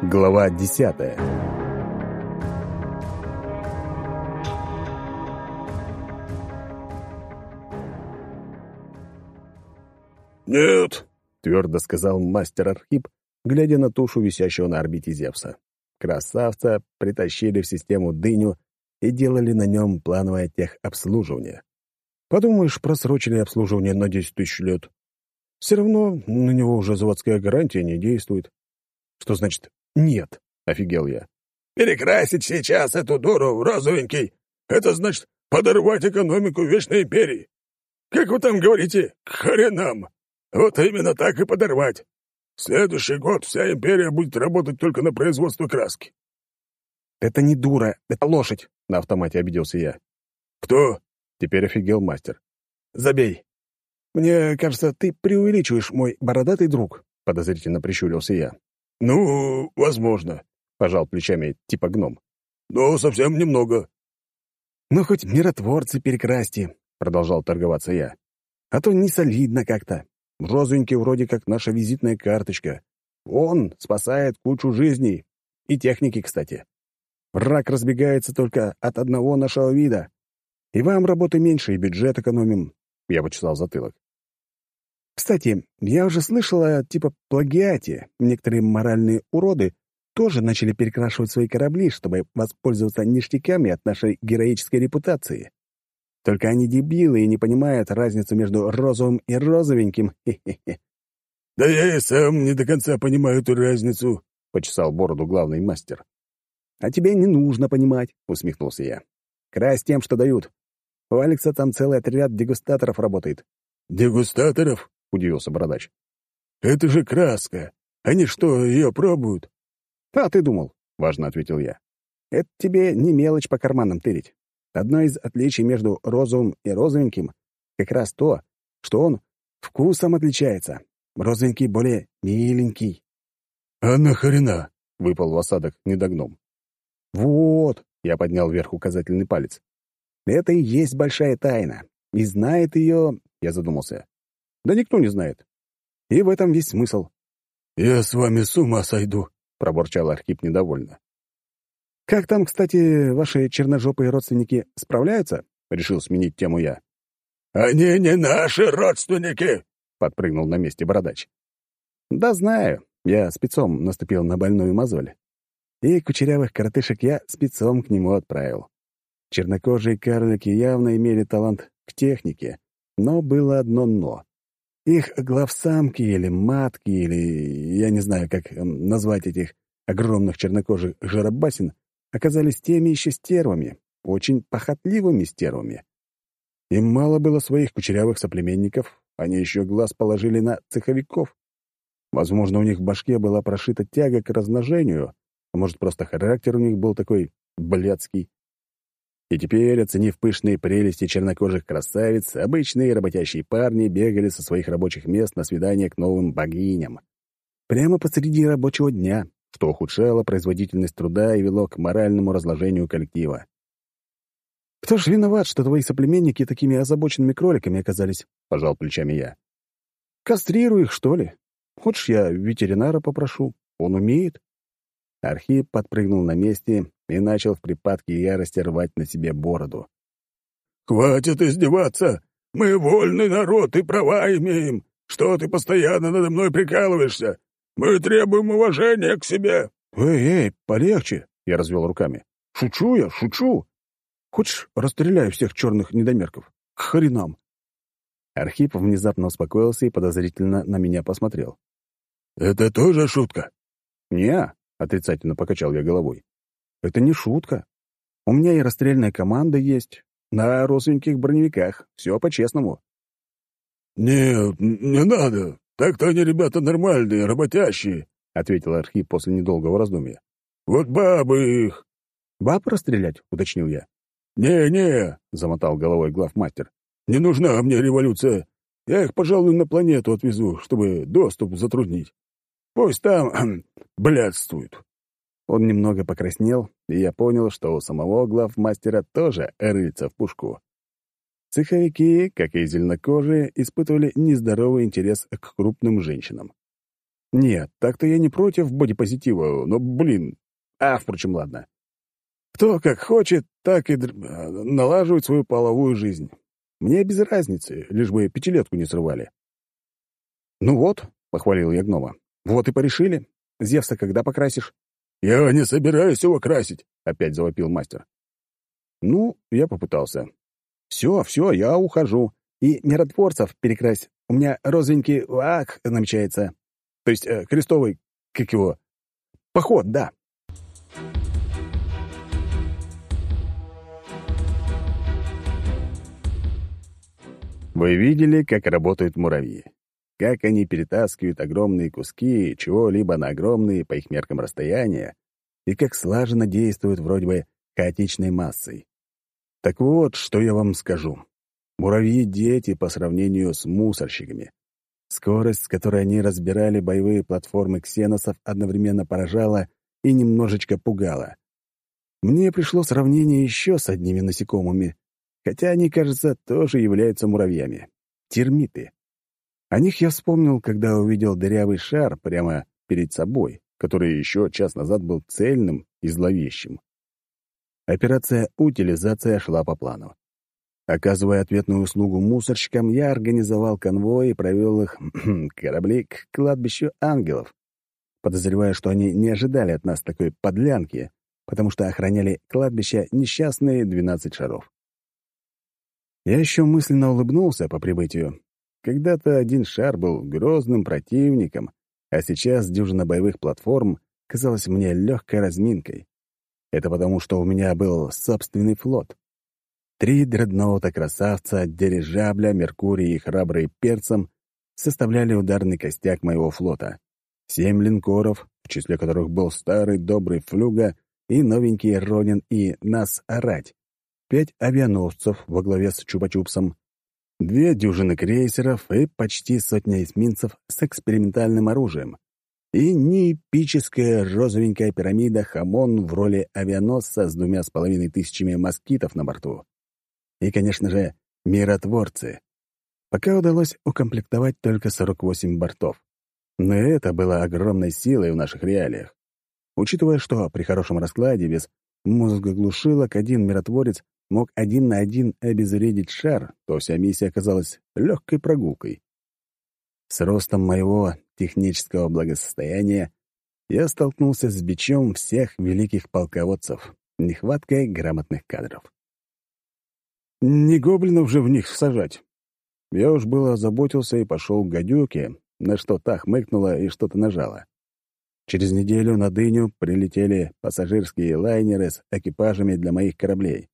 Глава десятая «Нет», — твердо сказал мастер Архип, глядя на тушу, висящего на орбите Зевса. Красавца притащили в систему дыню и делали на нем плановое техобслуживание. Подумаешь, просрочили обслуживание на 10 тысяч лет. Все равно на него уже заводская гарантия не действует. Что значит «нет»? — офигел я. «Перекрасить сейчас эту дуру в розовенький — это значит подорвать экономику Вечной Империи. Как вы там говорите, к хренам. Вот именно так и подорвать. В следующий год вся империя будет работать только на производство краски». «Это не дура, это лошадь», — на автомате обиделся я. «Кто?» — теперь офигел мастер. «Забей. Мне кажется, ты преувеличиваешь мой бородатый друг», — подозрительно прищурился я. «Ну, возможно», — пожал плечами типа гном. «Но совсем немного». «Ну, хоть миротворцы перекрасьте», — продолжал торговаться я. «А то не солидно как-то. Розовенький вроде как наша визитная карточка. Он спасает кучу жизней. И техники, кстати. Враг разбегается только от одного нашего вида. И вам работы меньше, и бюджет экономим». Я почесал затылок. Кстати, я уже слышала типа плагиате. Некоторые моральные уроды тоже начали перекрашивать свои корабли, чтобы воспользоваться ништяками от нашей героической репутации. Только они дебилы и не понимают разницу между розовым и розовеньким. «Да я и сам не до конца понимаю эту разницу», — почесал бороду главный мастер. «А тебе не нужно понимать», — усмехнулся я. «Крась тем, что дают. У Алекса там целый отряд дегустаторов работает». «Дегустаторов?» — удивился бородач. «Это же краска. Они что, ее пробуют?» «А ты думал?» — важно ответил я. «Это тебе не мелочь по карманам тырить. Одно из отличий между розовым и розовеньким как раз то, что он вкусом отличается. Розовенький более миленький». «А нахрена?» — выпал в осадок недогном. «Вот!» — я поднял вверх указательный палец. «Это и есть большая тайна. И знает ее...» — я задумался. Да никто не знает. И в этом весь смысл. «Я с вами с ума сойду», — пробурчал Архип недовольно. «Как там, кстати, ваши черножопые родственники справляются?» — решил сменить тему я. «Они не наши родственники!» — подпрыгнул на месте бородач. «Да знаю. Я спецом наступил на больную мозоль. И кучерявых коротышек я спецом к нему отправил. Чернокожие карлики явно имели талант к технике, но было одно «но». Их главсамки или матки, или я не знаю, как эм, назвать этих огромных чернокожих жаробасин, оказались теми еще стервами, очень похотливыми стервами. Им мало было своих кучерявых соплеменников, они еще глаз положили на цеховиков. Возможно, у них в башке была прошита тяга к размножению, а может, просто характер у них был такой блядский. И теперь, оценив пышные прелести чернокожих красавиц, обычные работящие парни бегали со своих рабочих мест на свидание к новым богиням. Прямо посреди рабочего дня, что ухудшало производительность труда и вело к моральному разложению коллектива. «Кто ж виноват, что твои соплеменники такими озабоченными кроликами оказались?» — пожал плечами я. «Кастрируй их, что ли? Хочешь, я ветеринара попрошу? Он умеет?» Архип подпрыгнул на месте и начал в припадке ярости рвать на себе бороду. «Хватит издеваться! Мы вольный народ и права имеем! Что ты постоянно надо мной прикалываешься? Мы требуем уважения к себе!» «Эй, эй, полегче!» — я развел руками. «Шучу я, шучу! Хочешь, расстреляю всех черных недомерков? К хренам!» Архип внезапно успокоился и подозрительно на меня посмотрел. «Это тоже шутка?» «Не, — отрицательно покачал я головой. «Это не шутка. У меня и расстрельная команда есть. На родственниких броневиках. Все по-честному». «Нет, не надо. Так-то они ребята нормальные, работящие», — ответил Архип после недолгого раздумья. «Вот бабы их». «Баб расстрелять?» — уточнил я. «Не-не», — замотал головой главмастер. «Не нужна мне революция. Я их, пожалуй, на планету отвезу, чтобы доступ затруднить. Пусть там блядствуют». Он немного покраснел, и я понял, что у самого главмастера тоже рыльца в пушку. Цеховики, как и зеленокожие, испытывали нездоровый интерес к крупным женщинам. Нет, так-то я не против бодипозитива, но, блин... А, впрочем, ладно. Кто как хочет, так и др... А, налаживает свою половую жизнь. Мне без разницы, лишь бы пятилетку не срывали. «Ну вот», — похвалил я гнома, — «вот и порешили. Зевса когда покрасишь?» «Я не собираюсь его красить», — опять завопил мастер. Ну, я попытался. «Все, все, я ухожу. И миротворцев перекрась. У меня розовенький ак намечается. То есть э, крестовый, как его, поход, да». Вы видели, как работают муравьи? Как они перетаскивают огромные куски чего-либо на огромные, по их меркам, расстояния, и как слаженно действуют вроде бы хаотичной массой. Так вот, что я вам скажу. Муравьи — дети по сравнению с мусорщиками. Скорость, с которой они разбирали боевые платформы ксеносов, одновременно поражала и немножечко пугала. Мне пришло сравнение еще с одними насекомыми, хотя они, кажется, тоже являются муравьями. Термиты. О них я вспомнил, когда увидел дырявый шар прямо перед собой, который еще час назад был цельным и зловещим. Операция «Утилизация» шла по плану. Оказывая ответную услугу мусорщикам, я организовал конвой и провел их корабли к кладбищу ангелов, подозревая, что они не ожидали от нас такой подлянки, потому что охраняли кладбище несчастные 12 шаров. Я еще мысленно улыбнулся по прибытию. Когда-то один шар был грозным противником, а сейчас дюжина боевых платформ казалась мне легкой разминкой. Это потому, что у меня был собственный флот. Три дредноута-красавца, дирижабля, Меркурий и храбрый перцем составляли ударный костяк моего флота. Семь линкоров, в числе которых был старый добрый флюга и новенький Ронин и Нас Орать пять авианосцев во главе с Чупа-Чупсом, две дюжины крейсеров и почти сотня эсминцев с экспериментальным оружием, и неэпическая розовенькая пирамида «Хамон» в роли авианосца с двумя с половиной тысячами москитов на борту. И, конечно же, миротворцы. Пока удалось укомплектовать только 48 бортов. Но это было огромной силой в наших реалиях. Учитывая, что при хорошем раскладе без мозгоглушилок один миротворец мог один на один обезвредить шар, то вся миссия оказалась легкой прогулкой. С ростом моего технического благосостояния я столкнулся с бичом всех великих полководцев, нехваткой грамотных кадров. Не гоблинов же в них сажать. Я уж было озаботился и пошел к гадюке, на что та хмыкнула и что-то нажала. Через неделю на дыню прилетели пассажирские лайнеры с экипажами для моих кораблей.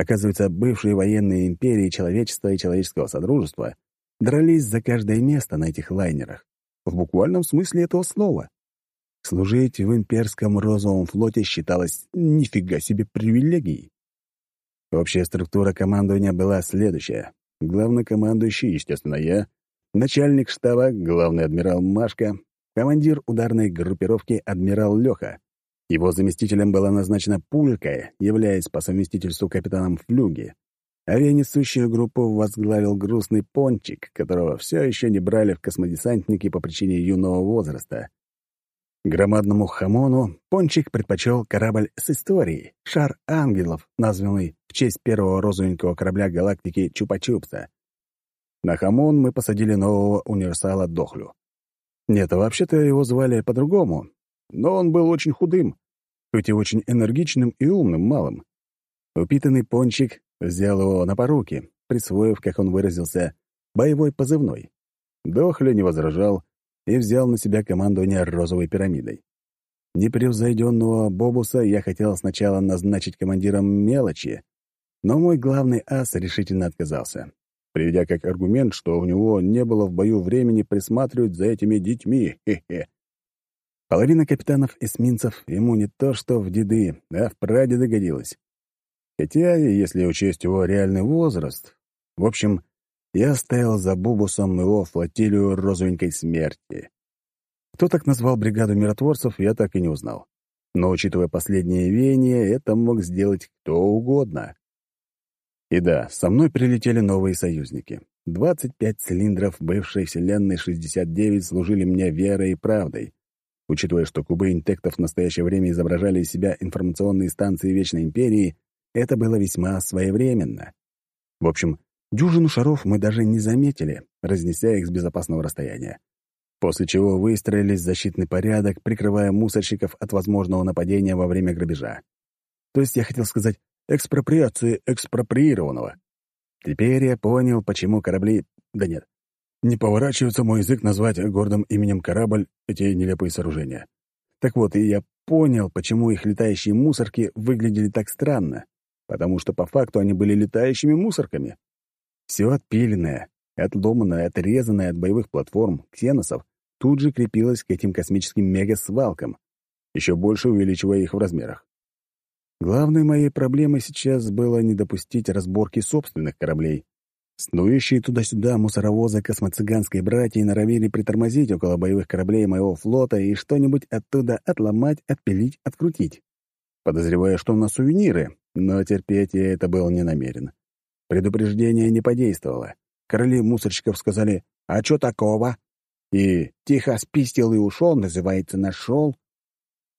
Оказывается, бывшие военные империи человечества и человеческого содружества дрались за каждое место на этих лайнерах. В буквальном смысле этого слова. Служить в имперском розовом флоте считалось нифига себе привилегией. Общая структура командования была следующая. Главнокомандующий, естественно, я, начальник штаба, главный адмирал Машка, командир ударной группировки адмирал Леха, его заместителем была назначена Пулька, являясь по совместительству капитаном флюги. Авианесущую группу возглавил грустный пончик, которого все еще не брали в космодесантники по причине юного возраста. Громадному хамону пончик предпочел корабль с историей, шар ангелов, названный в честь первого розовенького корабля галактики Чупа-Чупса. На хамон мы посадили нового универсала Дохлю. Нет, а вообще-то его звали по-другому, но он был очень худым, хоть и очень энергичным и умным малым. Упитанный пончик взял его на поруки, присвоив, как он выразился, боевой позывной. Дохля не возражал и взял на себя командование розовой пирамидой. Непревзойденного Бобуса я хотел сначала назначить командиром мелочи, но мой главный ас решительно отказался, приведя как аргумент, что у него не было в бою времени присматривать за этими детьми. Хе-хе. Половина капитанов эсминцев ему не то что в деды, а в прадеды годилась. Хотя, если учесть его реальный возраст... В общем, я оставил за Бубусом его флотилию розовенькой смерти. Кто так назвал бригаду миротворцев, я так и не узнал. Но, учитывая последнее веяние, это мог сделать кто угодно. И да, со мной прилетели новые союзники. 25 цилиндров бывшей Вселенной 69 служили мне верой и правдой. Учитывая, что кубы интектов в настоящее время изображали из себя информационные станции Вечной Империи, это было весьма своевременно. В общем, дюжину шаров мы даже не заметили, разнеся их с безопасного расстояния. После чего выстроились защитный порядок, прикрывая мусорщиков от возможного нападения во время грабежа. То есть я хотел сказать экспроприации экспроприированного. Теперь я понял, почему корабли... Да нет, не поворачивается мой язык назвать гордым именем корабль эти нелепые сооружения. Так вот, и я понял, почему их летающие мусорки выглядели так странно. Потому что по факту они были летающими мусорками. Все отпиленное, отломанное, отрезанное от боевых платформ, ксеносов, тут же крепилось к этим космическим мегасвалкам, еще больше увеличивая их в размерах. Главной моей проблемой сейчас было не допустить разборки собственных кораблей. Снующие туда-сюда мусоровозы космоцыганской братьи норовили притормозить около боевых кораблей моего флота и что-нибудь оттуда отломать, отпилить, открутить. Подозревая, что на сувениры, но терпеть я это был не намерен. Предупреждение не подействовало. Короли мусорщиков сказали «А чё такого?» И «Тихо спистил и ушел» называется «нашел».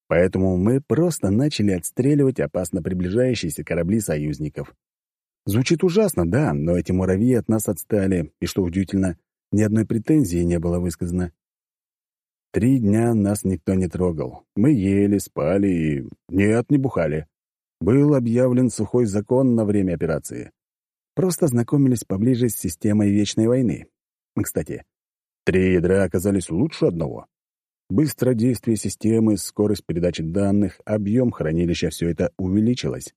Поэтому мы просто начали отстреливать опасно приближающиеся корабли союзников. Звучит ужасно, да, но эти муравьи от нас отстали, и, что удивительно, ни одной претензии не было высказано. Три дня нас никто не трогал. Мы ели, спали и... Нет, не бухали. Был объявлен сухой закон на время операции. Просто знакомились поближе с системой Вечной войны. Кстати, три ядра оказались лучше одного. Быстродействие системы, скорость передачи данных, объем хранилища — все это увеличилось.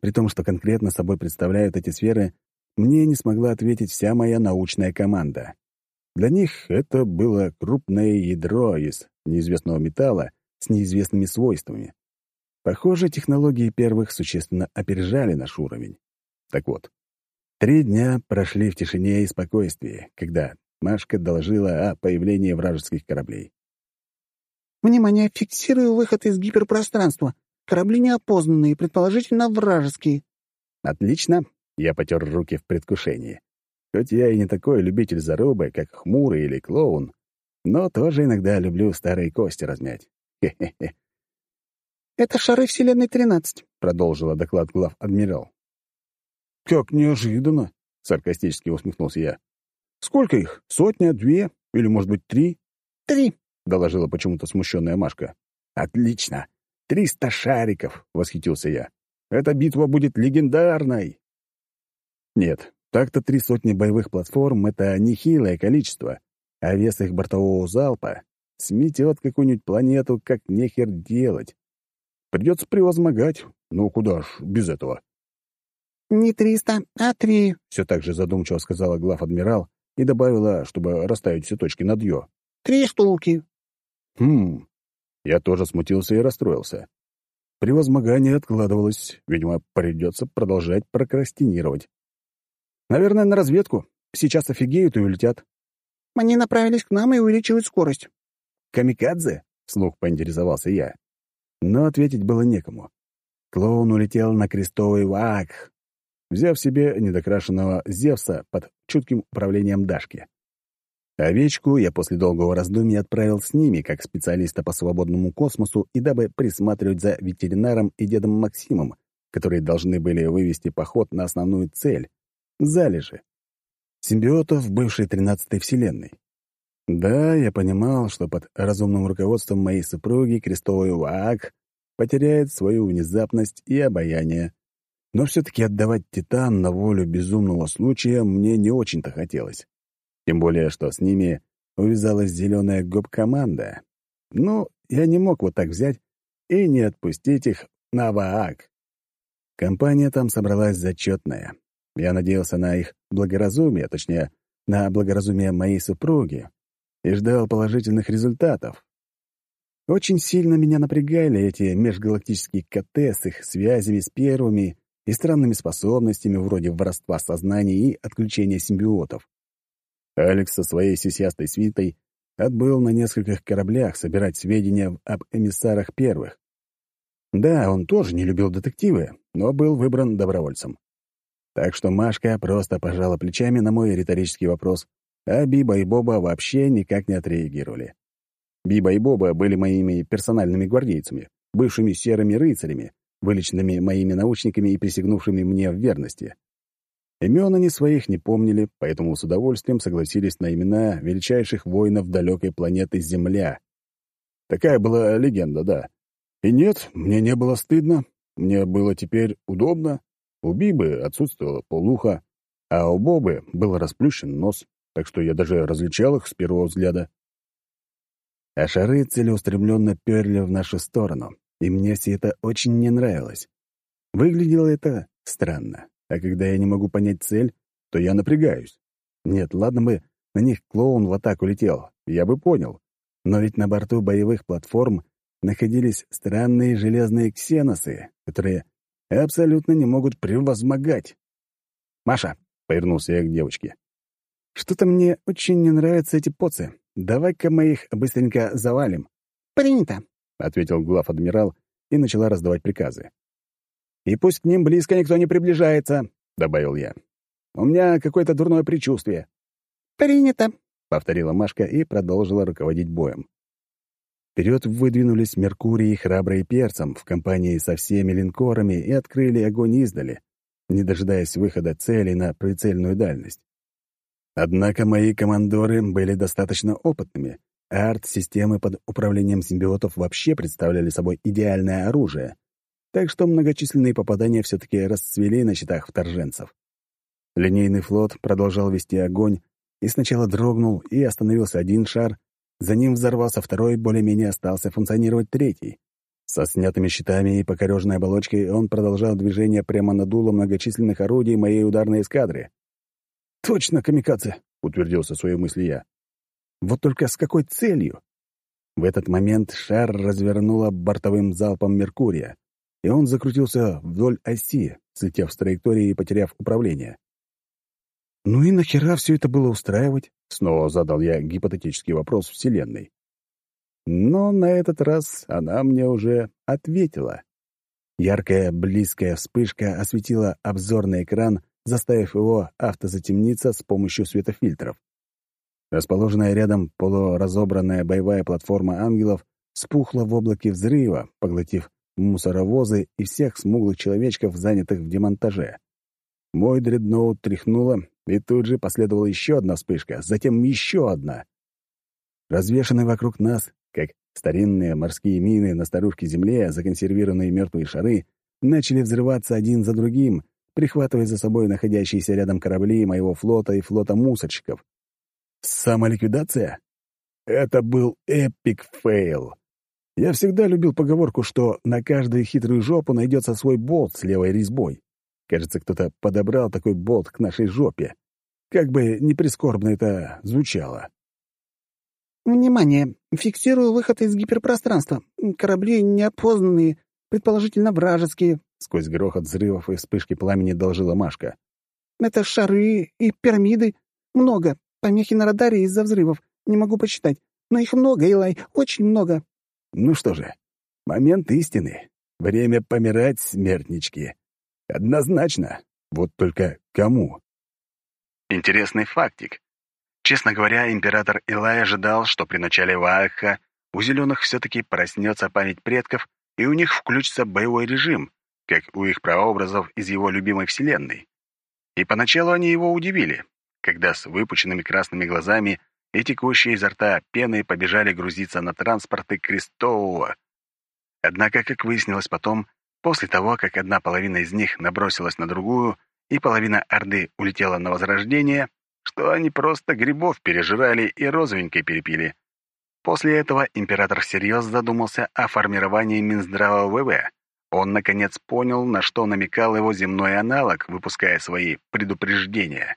При том, что конкретно собой представляют эти сферы, мне не смогла ответить вся моя научная команда. Для них это было крупное ядро из неизвестного металла с неизвестными свойствами. Похоже, технологии первых существенно опережали наш уровень. Так вот, три дня прошли в тишине и спокойствии, когда Машка доложила о появлении вражеских кораблей. «Внимание, фиксирую выход из гиперпространства. Корабли неопознанные, предположительно вражеские». «Отлично». Я потер руки в предвкушении. Хоть я и не такой любитель зарубы, как хмурый или клоун, но тоже иногда люблю старые кости размять. Хе-хе-хе. «Это шары Вселенной-13», — продолжила доклад глав адмирал. «Как неожиданно!» — саркастически усмехнулся я. «Сколько их? Сотня, две? Или, может быть, три?» «Три», доложила почему-то смущенная Машка. «Отлично! Триста шариков!» — восхитился я. «Эта битва будет легендарной!» Нет, так-то три сотни боевых платформ — это нехилое количество, а вес их бортового залпа сметет какую-нибудь планету, как нехер делать. Придется превозмогать. Ну, куда ж без этого? «Не триста, а три», — все так же задумчиво сказала глав-адмирал и добавила, чтобы расставить все точки над «ё». «Три штуки». Хм. Я тоже смутился и расстроился. Превозмогание откладывалось. Видимо, придется продолжать прокрастинировать. Наверное, на разведку. Сейчас офигеют и улетят. Они направились к нам и увеличивают скорость. Камикадзе? Слух поинтересовался я. Но ответить было некому. Клоун улетел на крестовый вак, взяв себе недокрашенного Зевса под чутким управлением Дашки. Овечку я после долгого раздумья отправил с ними, как специалиста по свободному космосу, и дабы присматривать за ветеринаром и дедом Максимом, которые должны были вывести поход на основную цель — залежи. Симбиотов бывшей тринадцатой вселенной. Да, я понимал, что под разумным руководством моей супруги крестовый ВААК потеряет свою внезапность и обаяние. Но все-таки отдавать Титан на волю безумного случая мне не очень-то хотелось. Тем более, что с ними увязалась зеленая гоп-команда. Ну, я не мог вот так взять и не отпустить их на ВААК. Компания там собралась зачетная. Я надеялся на их благоразумие, точнее, на благоразумие моей супруги, и ждал положительных результатов. Очень сильно меня напрягали эти межгалактические КТ с их связями с первыми и странными способностями вроде воровства сознаний и отключения симбиотов. Алекс со своей сисястой свитой отбыл на нескольких кораблях собирать сведения об эмиссарах первых. Да, он тоже не любил детективы, но был выбран добровольцем. Так что Машка просто пожала плечами на мой риторический вопрос, а Биба и Боба вообще никак не отреагировали. Биба и Боба были моими персональными гвардейцами, бывшими серыми рыцарями, вылеченными моими научниками и присягнувшими мне в верности. Имен они своих не помнили, поэтому с удовольствием согласились на имена величайших воинов далекой планеты Земля. Такая была легенда, да. И нет, мне не было стыдно, мне было теперь удобно. У Бибы отсутствовала полуха, а у Бобы был расплющен нос, так что я даже различал их с первого взгляда. А шары целеустремленно перли в нашу сторону, и мне все это очень не нравилось. Выглядело это странно, а когда я не могу понять цель, то я напрягаюсь. Нет, ладно бы на них клоун в атаку летел, я бы понял. Но ведь на борту боевых платформ находились странные железные ксеносы, которые абсолютно не могут превозмогать. «Маша», — повернулся я к девочке, — «что-то мне очень не нравятся эти поцы. Давай-ка мы их быстренько завалим». «Принято», — ответил глав-адмирал и начала раздавать приказы. «И пусть к ним близко никто не приближается», — добавил я. «У меня какое-то дурное предчувствие». «Принято», — повторила Машка и продолжила руководить боем. Вперед выдвинулись Меркурий и храбрые перцем в компании со всеми линкорами и открыли огонь издали, не дожидаясь выхода цели на прицельную дальность. Однако мои командоры были достаточно опытными, а арт-системы под управлением симбиотов вообще представляли собой идеальное оружие, так что многочисленные попадания все-таки расцвели на счетах вторженцев. Линейный флот продолжал вести огонь, и сначала дрогнул и остановился один шар, за ним взорвался второй, более-менее остался функционировать третий. Со снятыми щитами и покореженной оболочкой он продолжал движение прямо над дулом многочисленных орудий моей ударной эскадры. «Точно, камикадзе!» — утвердился в своей мысли я. «Вот только с какой целью?» В этот момент шар развернуло бортовым залпом Меркурия, и он закрутился вдоль оси, слетев с траектории и потеряв управление. «Ну и нахера все это было устраивать?» — снова задал я гипотетический вопрос Вселенной. Но на этот раз она мне уже ответила. Яркая близкая вспышка осветила обзорный экран, заставив его автозатемниться с помощью светофильтров. Расположенная рядом полуразобранная боевая платформа ангелов спухла в облаке взрыва, поглотив мусоровозы и всех смуглых человечков, занятых в демонтаже. Мой дредноут тряхнуло, и тут же последовала еще одна вспышка, затем еще одна. Развешанные вокруг нас, как старинные морские мины на старушке Земле, законсервированные мертвые шары, начали взрываться один за другим, прихватывая за собой находящиеся рядом корабли моего флота и флота мусорщиков. Самоликвидация? Это был epic fail. Я всегда любил поговорку, что на каждую хитрую жопу найдется свой болт с левой резьбой. Кажется, кто-то подобрал такой болт к нашей жопе. Как бы не прискорбно это звучало. «Внимание! Фиксирую выход из гиперпространства. Корабли неопознанные, предположительно вражеские», — сквозь грохот взрывов и вспышки пламени доложила Машка. «Это шары и пирамиды. Много. Помехи на радаре из-за взрывов. Не могу посчитать. Но их много, Илай, очень много». «Ну что же, момент истины. Время помирать, смертнички. Однозначно. Вот только кому? Интересный фактик. Честно говоря, император Илай ожидал, что при начале Вааха у зеленых все-таки проснется память предков, и у них включится боевой режим, как у их прообразов из его любимой вселенной. И поначалу они его удивили, когда с выпученными красными глазами и текущие изо рта пеной побежали грузиться на транспорты Крестового. Однако, как выяснилось потом, После того, как одна половина из них набросилась на другую, и половина Орды улетела на Возрождение, что они просто грибов пережирали и розовенькой перепили. После этого император всерьез задумался о формировании Минздрава ВВ. Он, наконец, понял, на что намекал его земной аналог, выпуская свои предупреждения.